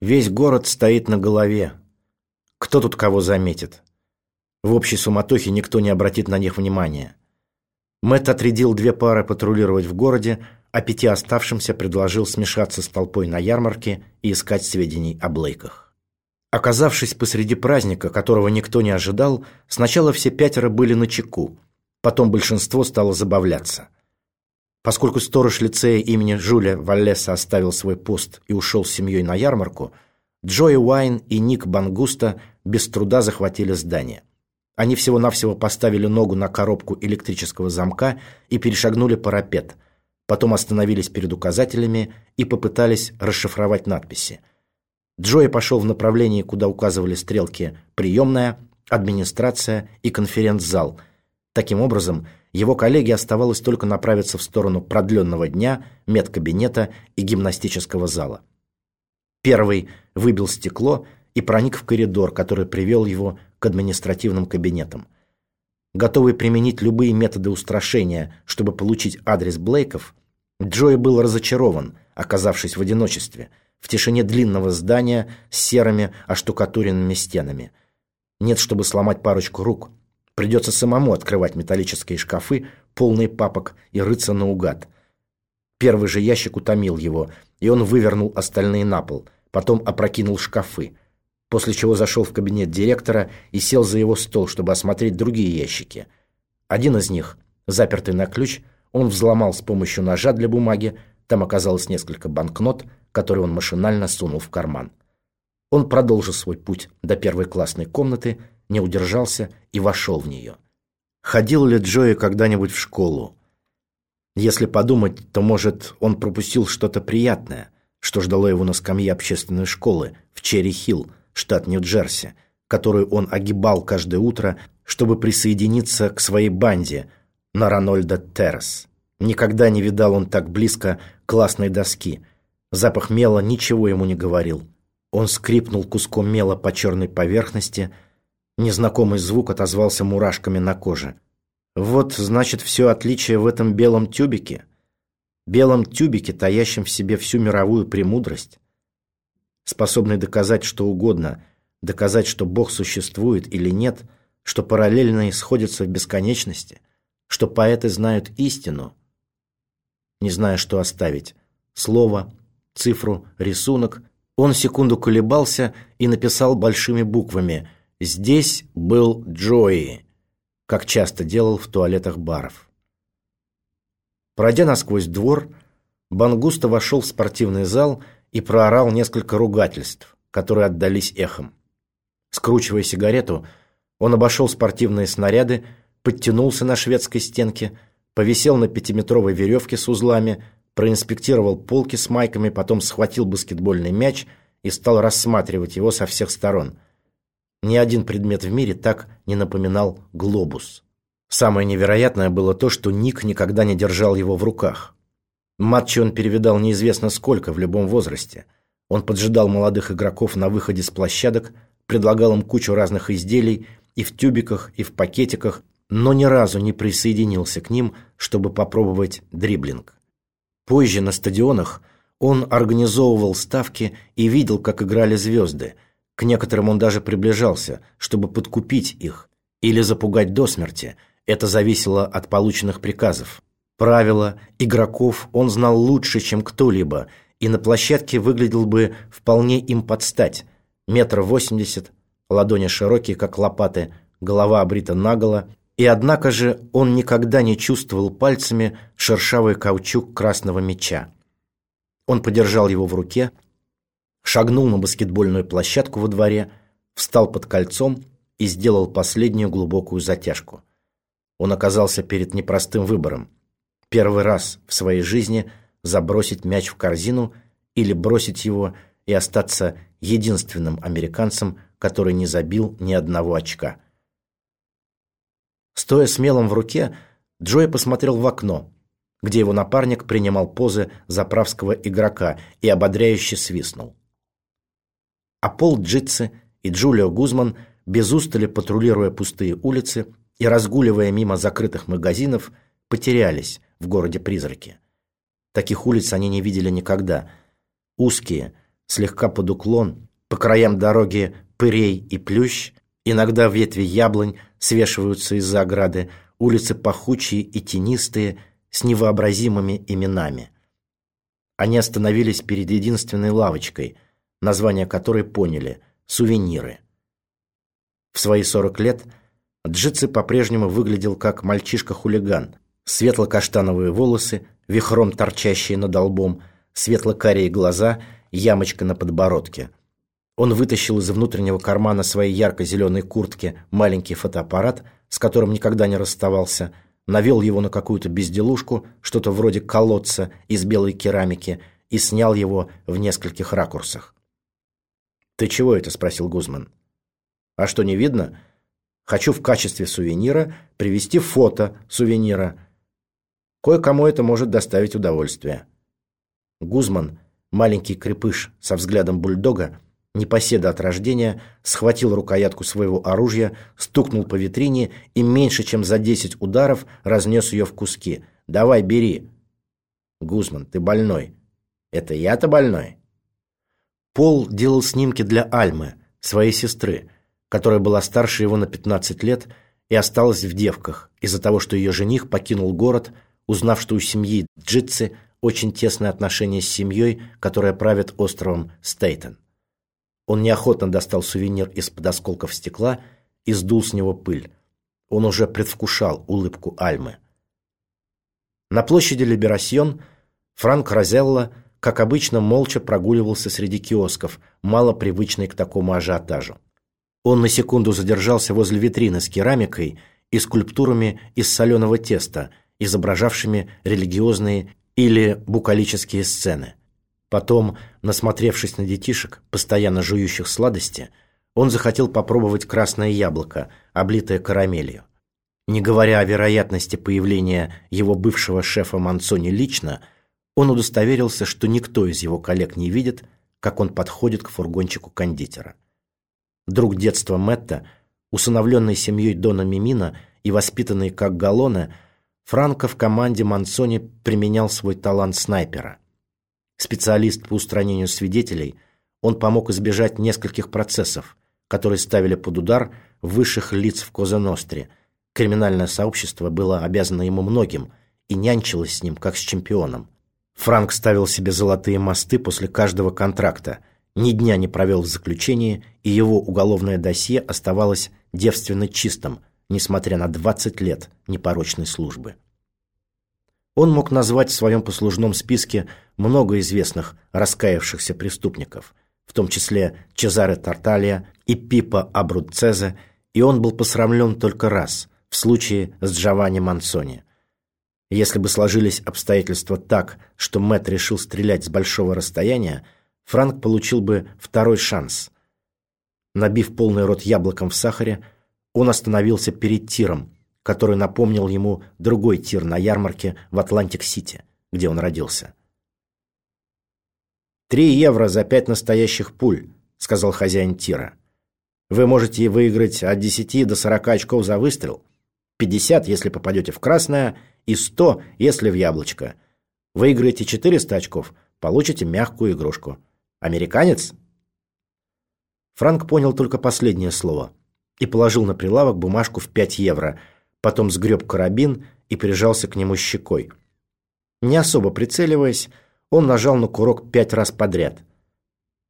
Весь город стоит на голове. Кто тут кого заметит? В общей суматохе никто не обратит на них внимания. Мэтт отрядил две пары патрулировать в городе, а пяти оставшимся предложил смешаться с толпой на ярмарке и искать сведений о Блейках. Оказавшись посреди праздника, которого никто не ожидал, сначала все пятеро были на чеку, потом большинство стало забавляться. Поскольку сторож лицея имени Жюля Валлеса оставил свой пост и ушел с семьей на ярмарку, Джои Уайн и Ник Бангуста без труда захватили здание. Они всего-навсего поставили ногу на коробку электрического замка и перешагнули парапет. Потом остановились перед указателями и попытались расшифровать надписи. Джои пошел в направлении, куда указывали стрелки «приемная», «администрация» и «конференц-зал». Таким образом, его коллеге оставалось только направиться в сторону продленного дня, медкабинета и гимнастического зала. Первый выбил стекло и проник в коридор, который привел его к административным кабинетам. Готовый применить любые методы устрашения, чтобы получить адрес Блейков, Джои был разочарован, оказавшись в одиночестве, в тишине длинного здания с серыми оштукатуренными стенами. Нет, чтобы сломать парочку рук – Придется самому открывать металлические шкафы, полные папок, и рыться наугад. Первый же ящик утомил его, и он вывернул остальные на пол, потом опрокинул шкафы, после чего зашел в кабинет директора и сел за его стол, чтобы осмотреть другие ящики. Один из них, запертый на ключ, он взломал с помощью ножа для бумаги, там оказалось несколько банкнот, которые он машинально сунул в карман. Он продолжил свой путь до первой классной комнаты не удержался и вошел в нее. Ходил ли Джои когда-нибудь в школу? Если подумать, то, может, он пропустил что-то приятное, что ждало его на скамье общественной школы в Черри-Хилл, штат Нью-Джерси, которую он огибал каждое утро, чтобы присоединиться к своей банде на Ранольда Террас. Никогда не видал он так близко классной доски. Запах мела ничего ему не говорил. Он скрипнул куском мела по черной поверхности – Незнакомый звук отозвался мурашками на коже. Вот, значит, все отличие в этом белом тюбике. Белом тюбике, таящем в себе всю мировую премудрость. Способный доказать что угодно, доказать, что Бог существует или нет, что параллельно сходятся в бесконечности, что поэты знают истину. Не зная, что оставить. Слово, цифру, рисунок. Он секунду колебался и написал большими буквами – Здесь был Джои, как часто делал в туалетах баров. Пройдя насквозь двор, Бангуста вошел в спортивный зал и проорал несколько ругательств, которые отдались эхом. Скручивая сигарету, он обошел спортивные снаряды, подтянулся на шведской стенке, повисел на пятиметровой веревке с узлами, проинспектировал полки с майками, потом схватил баскетбольный мяч и стал рассматривать его со всех сторон – ни один предмет в мире так не напоминал глобус. Самое невероятное было то, что Ник никогда не держал его в руках. Матчи он перевидал неизвестно сколько в любом возрасте. Он поджидал молодых игроков на выходе с площадок, предлагал им кучу разных изделий и в тюбиках, и в пакетиках, но ни разу не присоединился к ним, чтобы попробовать дриблинг. Позже на стадионах он организовывал ставки и видел, как играли звезды – к некоторым он даже приближался, чтобы подкупить их или запугать до смерти. Это зависело от полученных приказов. Правила игроков он знал лучше, чем кто-либо, и на площадке выглядел бы вполне им подстать. Метр восемьдесят, ладони широкие, как лопаты, голова обрита наголо, и однако же он никогда не чувствовал пальцами шершавый каучук красного меча. Он подержал его в руке, шагнул на баскетбольную площадку во дворе, встал под кольцом и сделал последнюю глубокую затяжку. Он оказался перед непростым выбором. Первый раз в своей жизни забросить мяч в корзину или бросить его и остаться единственным американцем, который не забил ни одного очка. Стоя с мелом в руке, Джой посмотрел в окно, где его напарник принимал позы заправского игрока и ободряюще свистнул а Пол Джитси и Джулио Гузман, без устали патрулируя пустые улицы и разгуливая мимо закрытых магазинов, потерялись в городе-призраке. Таких улиц они не видели никогда. Узкие, слегка под уклон, по краям дороги пырей и плющ, иногда ветви яблонь свешиваются из-за ограды, улицы пахучие и тенистые, с невообразимыми именами. Они остановились перед единственной лавочкой, название которой поняли – «Сувениры». В свои 40 лет Джитси по-прежнему выглядел как мальчишка-хулиган. Светло-каштановые волосы, вихром торчащие над лбом, светло-карие глаза, ямочка на подбородке. Он вытащил из внутреннего кармана своей ярко-зеленой куртки маленький фотоаппарат, с которым никогда не расставался – навел его на какую-то безделушку, что-то вроде колодца из белой керамики, и снял его в нескольких ракурсах. «Ты чего это?» – спросил Гузман. «А что, не видно? Хочу в качестве сувенира привезти фото сувенира. Кое-кому это может доставить удовольствие». Гузман, маленький крепыш со взглядом бульдога, непоседа от рождения, схватил рукоятку своего оружия, стукнул по витрине и меньше чем за десять ударов разнес ее в куски. «Давай, бери!» «Гузман, ты больной!» «Это я-то больной?» Пол делал снимки для Альмы, своей сестры, которая была старше его на 15 лет и осталась в девках из-за того, что ее жених покинул город, узнав, что у семьи Джитси очень тесные отношения с семьей, которая правит островом Стейтен. Он неохотно достал сувенир из-под осколков стекла и сдул с него пыль. Он уже предвкушал улыбку Альмы. На площади Либерасьон Франк Розелло, как обычно, молча прогуливался среди киосков, мало привычный к такому ажиотажу. Он на секунду задержался возле витрины с керамикой и скульптурами из соленого теста, изображавшими религиозные или букалические сцены – Потом, насмотревшись на детишек, постоянно жующих сладости, он захотел попробовать красное яблоко, облитое карамелью. Не говоря о вероятности появления его бывшего шефа Мансони лично, он удостоверился, что никто из его коллег не видит, как он подходит к фургончику кондитера. Друг детства Мэтта, усыновленный семьей Дона Мимина и воспитанный как Галлоне, Франко в команде Мансони применял свой талант снайпера – Специалист по устранению свидетелей, он помог избежать нескольких процессов, которые ставили под удар высших лиц в Коза-Ностре. Криминальное сообщество было обязано ему многим и нянчилось с ним, как с чемпионом. Франк ставил себе золотые мосты после каждого контракта, ни дня не провел в заключении, и его уголовное досье оставалось девственно чистым, несмотря на 20 лет непорочной службы. Он мог назвать в своем послужном списке много известных раскаявшихся преступников, в том числе Чезаре Тарталия и Пипа Абруццезе, и он был посрамлен только раз, в случае с Джованни Манзони. Если бы сложились обстоятельства так, что Мэтт решил стрелять с большого расстояния, Франк получил бы второй шанс. Набив полный рот яблоком в сахаре, он остановился перед тиром, который напомнил ему другой тир на ярмарке в Атлантик-Сити, где он родился. «Три евро за пять настоящих пуль», — сказал хозяин тира. «Вы можете выиграть от десяти до сорока очков за выстрел, пятьдесят, если попадете в красное, и сто, если в яблочко. Выиграете четыреста очков, получите мягкую игрушку. Американец?» Франк понял только последнее слово и положил на прилавок бумажку в пять евро — потом сгреб карабин и прижался к нему щекой. Не особо прицеливаясь, он нажал на курок пять раз подряд.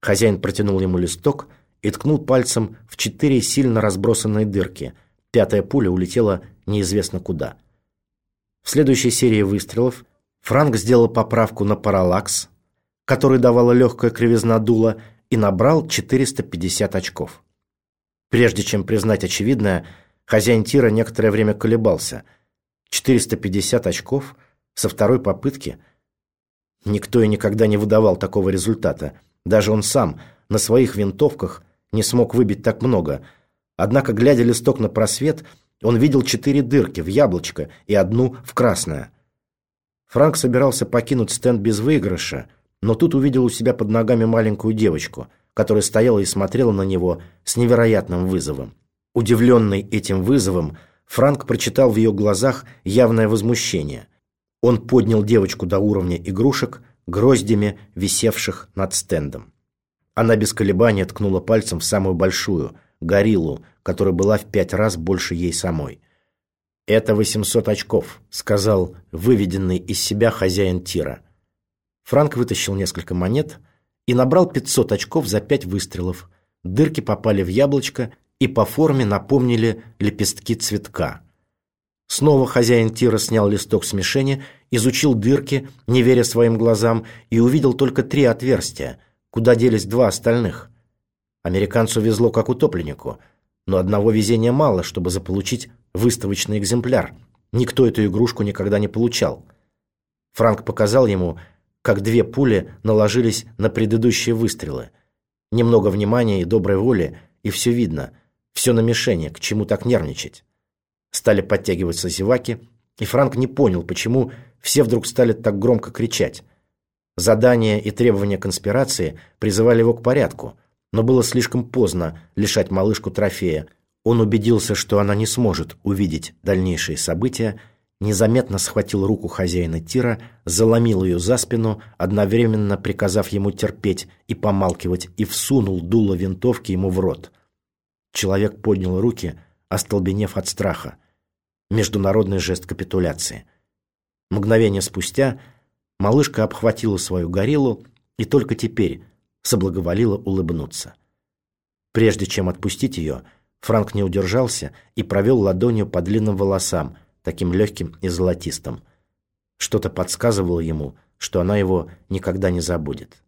Хозяин протянул ему листок и ткнул пальцем в четыре сильно разбросанные дырки. Пятая пуля улетела неизвестно куда. В следующей серии выстрелов Франк сделал поправку на параллакс, который давала легкая кривизна дула, и набрал 450 очков. Прежде чем признать очевидное, Хозяин тира некоторое время колебался. 450 очков со второй попытки. Никто и никогда не выдавал такого результата. Даже он сам на своих винтовках не смог выбить так много. Однако, глядя листок на просвет, он видел четыре дырки в яблочко и одну в красное. Франк собирался покинуть стенд без выигрыша, но тут увидел у себя под ногами маленькую девочку, которая стояла и смотрела на него с невероятным вызовом. Удивленный этим вызовом, Франк прочитал в ее глазах явное возмущение. Он поднял девочку до уровня игрушек, гроздями висевших над стендом. Она без колебания ткнула пальцем в самую большую, гориллу, которая была в пять раз больше ей самой. «Это 800 очков», — сказал выведенный из себя хозяин тира. Франк вытащил несколько монет и набрал 500 очков за пять выстрелов. Дырки попали в яблочко и по форме напомнили лепестки цветка. Снова хозяин тира снял листок смешения, изучил дырки, не веря своим глазам, и увидел только три отверстия, куда делись два остальных. Американцу везло как утопленнику, но одного везения мало, чтобы заполучить выставочный экземпляр. Никто эту игрушку никогда не получал. Франк показал ему, как две пули наложились на предыдущие выстрелы. Немного внимания и доброй воли, и все видно. Все на мишени, к чему так нервничать. Стали подтягиваться зеваки, и Франк не понял, почему все вдруг стали так громко кричать. Задания и требования конспирации призывали его к порядку, но было слишком поздно лишать малышку трофея. Он убедился, что она не сможет увидеть дальнейшие события, незаметно схватил руку хозяина тира, заломил ее за спину, одновременно приказав ему терпеть и помалкивать, и всунул дуло винтовки ему в рот. Человек поднял руки, остолбенев от страха. Международный жест капитуляции. Мгновение спустя малышка обхватила свою гориллу и только теперь соблаговолила улыбнуться. Прежде чем отпустить ее, Франк не удержался и провел ладонью по длинным волосам, таким легким и золотистым. Что-то подсказывало ему, что она его никогда не забудет.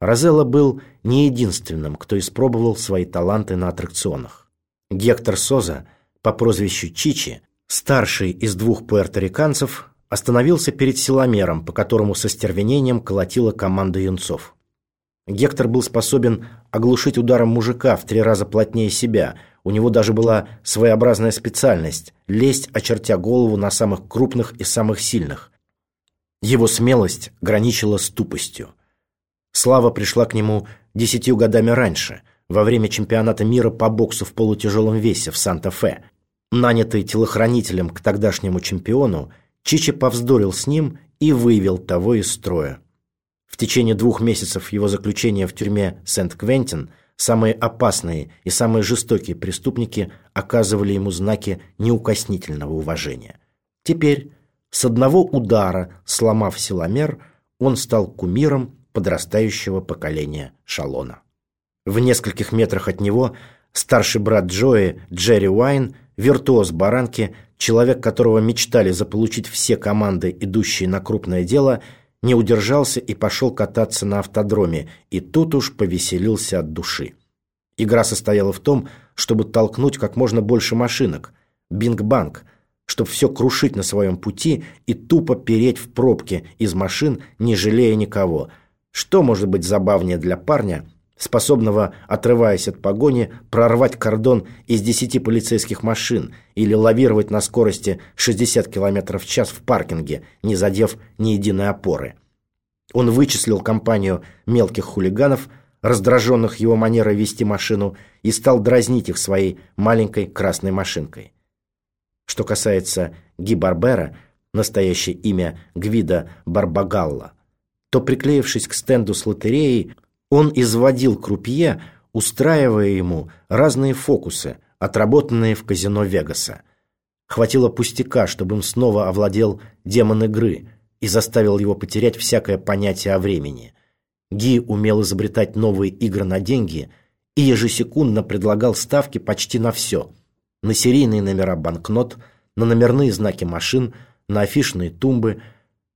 Розелло был не единственным, кто испробовал свои таланты на аттракционах. Гектор Соза по прозвищу Чичи, старший из двух пуэрториканцев, остановился перед силомером, по которому со стервенением колотила команда юнцов. Гектор был способен оглушить ударом мужика в три раза плотнее себя. У него даже была своеобразная специальность – лезть, очертя голову на самых крупных и самых сильных. Его смелость граничила с тупостью. Слава пришла к нему десятью годами раньше, во время чемпионата мира по боксу в полутяжелом весе в Санта-Фе. Нанятый телохранителем к тогдашнему чемпиону, Чичи повздорил с ним и вывел того из строя. В течение двух месяцев его заключения в тюрьме Сент-Квентин самые опасные и самые жестокие преступники оказывали ему знаки неукоснительного уважения. Теперь, с одного удара, сломав силомер, он стал кумиром подрастающего поколения Шалона. В нескольких метрах от него старший брат Джои, Джерри Уайн, виртуоз баранки, человек, которого мечтали заполучить все команды, идущие на крупное дело – не удержался и пошел кататься на автодроме, и тут уж повеселился от души. Игра состояла в том, чтобы толкнуть как можно больше машинок, бинг-банг, чтобы все крушить на своем пути и тупо переть в пробке из машин, не жалея никого. Что может быть забавнее для парня, способного, отрываясь от погони, прорвать кордон из десяти полицейских машин или лавировать на скорости 60 км в час в паркинге, не задев ни единой опоры. Он вычислил компанию мелких хулиганов, раздраженных его манерой вести машину, и стал дразнить их своей маленькой красной машинкой. Что касается Ги Барбера, настоящее имя Гвида Барбагалла, то, приклеившись к стенду с лотереей, он изводил крупье, устраивая ему разные фокусы, отработанные в казино Вегаса. Хватило пустяка, чтобы он снова овладел демон игры и заставил его потерять всякое понятие о времени. Ги умел изобретать новые игры на деньги и ежесекундно предлагал ставки почти на все. На серийные номера банкнот, на номерные знаки машин, на афишные тумбы.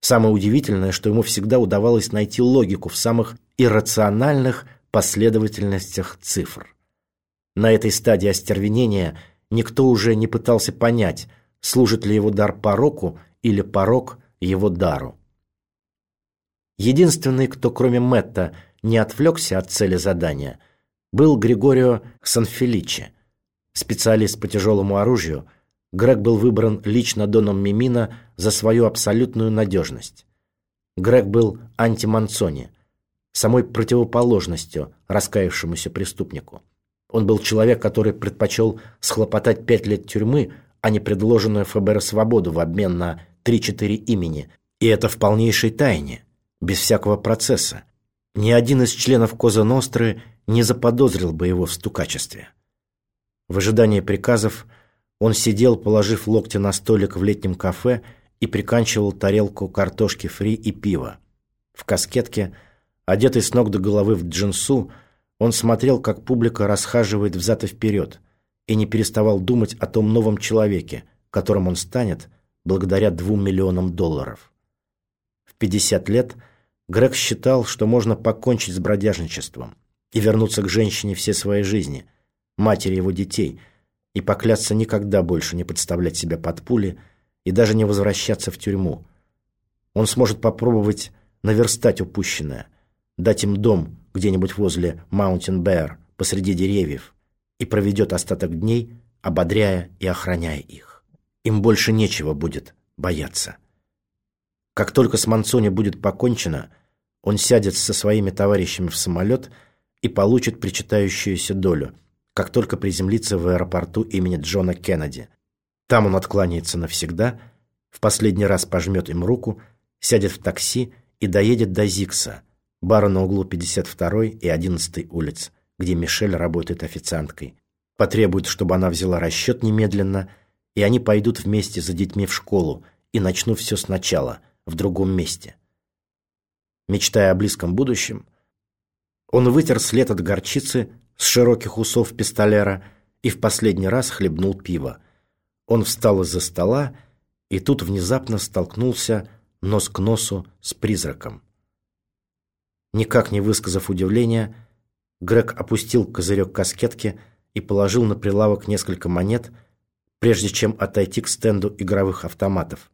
Самое удивительное, что ему всегда удавалось найти логику в самых иррациональных последовательностях цифр. На этой стадии остервенения никто уже не пытался понять, служит ли его дар пороку или порок его дару. Единственный, кто кроме Мэтта не отвлекся от цели задания, был Григорио Санфеличи, специалист по тяжелому оружию. Грег был выбран лично Доном Мимина за свою абсолютную надежность. Грег был антиманцони – самой противоположностью раскаявшемуся преступнику. Он был человек, который предпочел схлопотать пять лет тюрьмы, а не предложенную ФБР свободу в обмен на три-четыре имени, и это в полнейшей тайне, без всякого процесса. ни один из членов Коза Ностры не заподозрил бы его в стукачестве. В ожидании приказов он сидел, положив локти на столик в летнем кафе и приканчивал тарелку картошки фри и пива. В каскетке, одетый с ног до головы в джинсу, он смотрел, как публика расхаживает взад и вперед, и не переставал думать о том новом человеке, которым он станет благодаря двум миллионам долларов. В 50 лет Грег считал, что можно покончить с бродяжничеством и вернуться к женщине все своей жизни, матери его детей, и поклясться никогда больше не подставлять себя под пули и даже не возвращаться в тюрьму. Он сможет попробовать наверстать упущенное, дать им дом где-нибудь возле Маунтин Бэр посреди деревьев и проведет остаток дней, ободряя и охраняя их. Им больше нечего будет бояться. Как только с Мансони будет покончено, он сядет со своими товарищами в самолет и получит причитающуюся долю, как только приземлится в аэропорту имени Джона Кеннеди. Там он откланяется навсегда, в последний раз пожмет им руку, сядет в такси и доедет до Зикса, бара на углу 52 и 11 улиц, где Мишель работает официанткой. Потребует, чтобы она взяла расчет немедленно, и они пойдут вместе за детьми в школу и начнут все сначала, в другом месте. Мечтая о близком будущем, он вытер след от горчицы с широких усов пистолера и в последний раз хлебнул пиво. Он встал из-за стола и тут внезапно столкнулся нос к носу с призраком. Никак не высказав удивления, Грег опустил козырек каскетки и положил на прилавок несколько монет, прежде чем отойти к стенду игровых автоматов.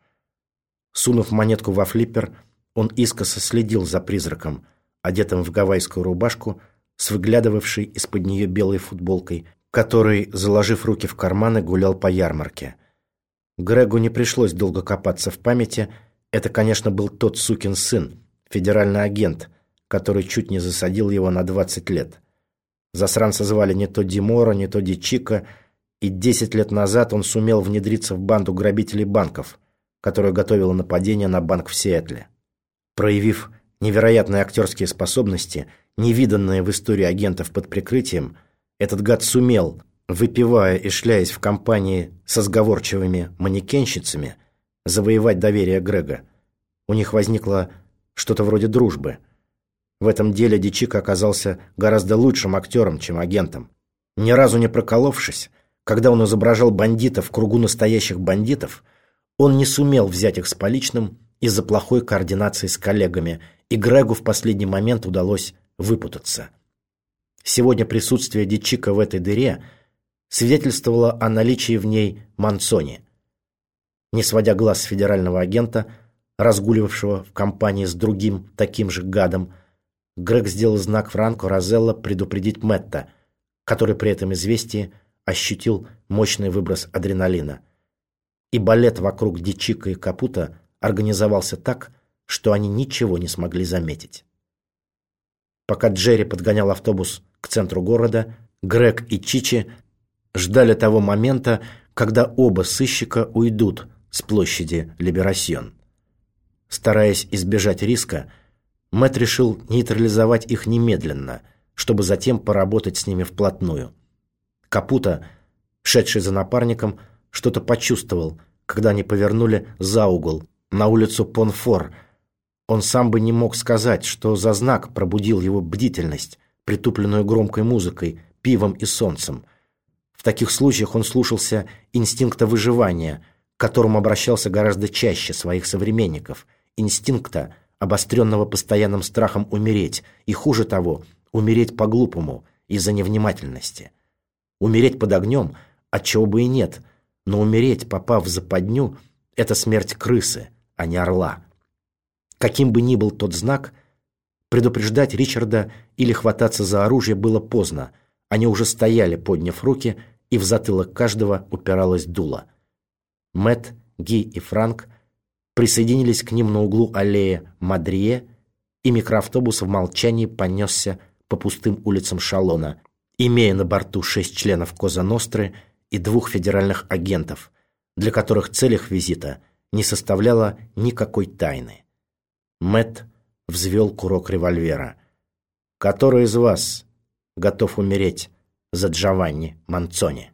Сунув монетку во флиппер, он искоса следил за призраком, одетым в гавайскую рубашку, с выглядывавшей из-под нее белой футболкой, который, заложив руки в карманы, гулял по ярмарке. Грегу не пришлось долго копаться в памяти. Это, конечно, был тот сукин сын, федеральный агент, который чуть не засадил его на 20 лет. Засранца звали не то Димора, не то Дичика, и 10 лет назад он сумел внедриться в банду грабителей банков, которая готовила нападение на банк в Сиэтле. Проявив невероятные актерские способности, невиданные в истории агентов под прикрытием, этот гад сумел, выпивая и шляясь в компании со сговорчивыми манекенщицами, завоевать доверие Грега. У них возникло что-то вроде дружбы. В этом деле Дичик оказался гораздо лучшим актером, чем агентом. Ни разу не проколовшись, когда он изображал бандитов в кругу настоящих бандитов, он не сумел взять их с поличным из-за плохой координации с коллегами, и Грегу в последний момент удалось выпутаться. Сегодня присутствие Дичика в этой дыре свидетельствовало о наличии в ней Мансони. Не сводя глаз с федерального агента, разгуливавшего в компании с другим таким же гадом, Грег сделал знак Франко Розелло предупредить Мэтта, который при этом известии ощутил мощный выброс адреналина. И балет вокруг Дичика и Капута организовался так, что они ничего не смогли заметить. Пока Джерри подгонял автобус к центру города, Грег и Чичи ждали того момента, когда оба сыщика уйдут с площади Либерасьон. Стараясь избежать риска, Мэт решил нейтрализовать их немедленно, чтобы затем поработать с ними вплотную. Капута, шедший за напарником, что-то почувствовал, когда они повернули за угол на улицу Понфор – он сам бы не мог сказать, что за знак пробудил его бдительность, притупленную громкой музыкой, пивом и солнцем. В таких случаях он слушался инстинкта выживания, к которому обращался гораздо чаще своих современников, инстинкта, обостренного постоянным страхом умереть, и хуже того, умереть по-глупому, из-за невнимательности. Умереть под огнем, отчего бы и нет, но умереть, попав в западню, это смерть крысы, а не орла. Каким бы ни был тот знак, предупреждать Ричарда или хвататься за оружие было поздно. Они уже стояли, подняв руки, и в затылок каждого упиралось дуло. Мэт, Ги и Франк присоединились к ним на углу аллеи Мадрие, и микроавтобус в молчании понесся по пустым улицам Шалона, имея на борту шесть членов Коза Ностры и двух федеральных агентов, для которых цель визита не составляла никакой тайны. Мэт взвел курок револьвера. Который из вас готов умереть за Джованни Манцони?